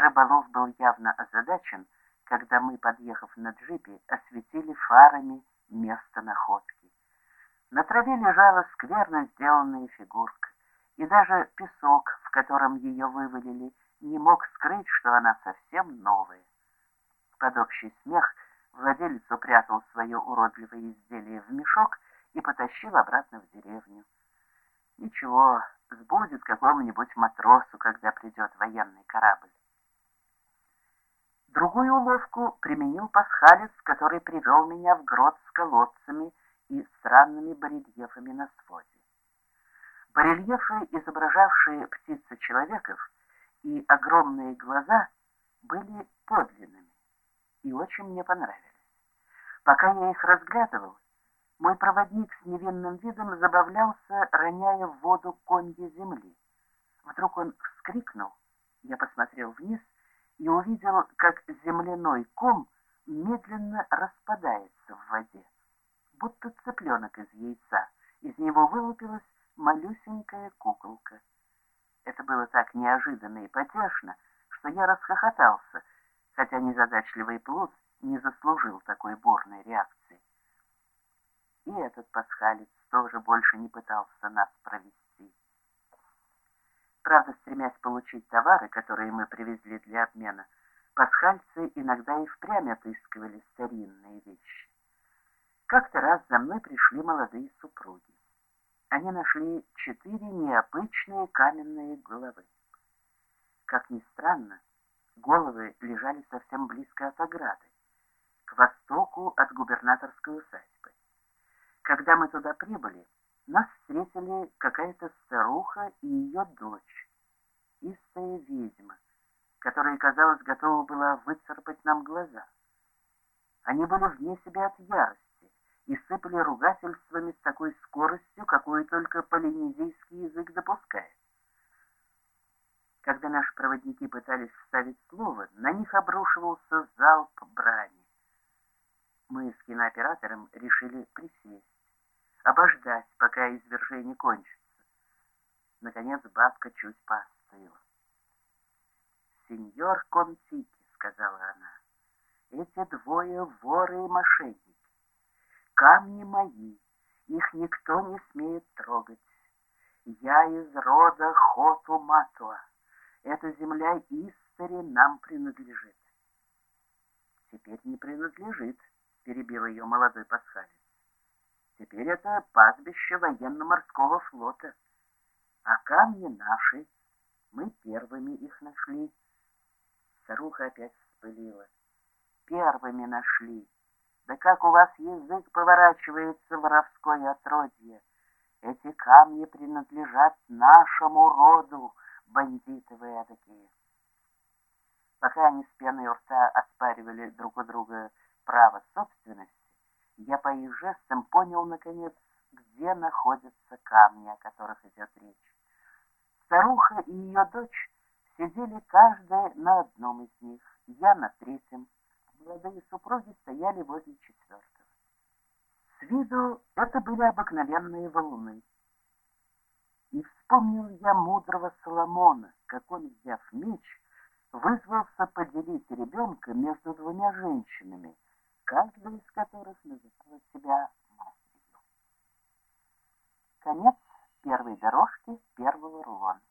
Рыболов был явно озадачен, когда мы, подъехав на джипе, осветили фарами место находки. На траве лежала скверно сделанная фигурка, и даже песок, в котором ее вывалили, не мог скрыть, что она совсем новая. Под общий смех владелец упрятал свое уродливое изделие в мешок и потащил обратно в деревню. Ничего, сбудет какому-нибудь матросу, когда придет военный корабль. Другую уловку применил пасхалец, который привел меня в грот с колодцами и странными барельефами на своде. Барельефы, изображавшие птицы-человеков, и огромные глаза были подлинными и очень мне понравились. Пока я их разглядывал, мой проводник с невинным видом забавлялся, роняя в воду конья земли. Вдруг он вскрикнул, я посмотрел вниз и увидел, как земляной ком медленно распадается в воде, будто цыпленок из яйца. Из него вылупилась малюсенькая куколка. Это было так неожиданно и потешно, что я расхохотался, хотя незадачливый плут не заслужил такой бурной реакции. И этот пасхалец тоже больше не пытался нас провести. Правда, стремясь получить товары, которые мы привезли для обмена, пасхальцы иногда и впрямь отыскивали старинные вещи. Как-то раз за мной пришли молодые супруги они нашли четыре необычные каменные головы. Как ни странно, головы лежали совсем близко от ограды, к востоку от губернаторской усадьбы. Когда мы туда прибыли, нас встретили какая-то старуха и ее дочь, истая ведьма, которая, казалось, готова была выцарпать нам глаза. Они были вне себя от ярости и сыпали ругательствами с такой скоростью, какую только полинезийский язык допускает. Когда наши проводники пытались вставить слово, на них обрушивался залп брани. Мы с кинооператором решили присесть, обождать, пока извержение кончится. Наконец бабка чуть поостыла. «Сеньор Контики», — сказала она, — «эти двое воры и мошенники камни мои, их никто не смеет трогать. Я из рода Хоту-Матуа. Эта земля Истори нам принадлежит. Теперь не принадлежит, перебил ее молодой пасхалец. Теперь это пастбище военно-морского флота. А камни наши, мы первыми их нашли. Старуха опять вспылила. Первыми нашли. Да как у вас язык поворачивается, воровское отродье! Эти камни принадлежат нашему роду, бандиты вы такие. Пока они с пеной у рта оспаривали друг у друга право собственности, я по их жестам понял, наконец, где находятся камни, о которых идет речь. Старуха и ее дочь сидели каждая на одном из них, я на третьем, молодые супруги стояли возле четвертого. С виду это были обыкновенные валуны. И вспомнил я мудрого Соломона, как он, взяв меч, вызвался поделить ребенка между двумя женщинами, каждая из которых называла себя матерью. Конец первой дорожки первого рулона.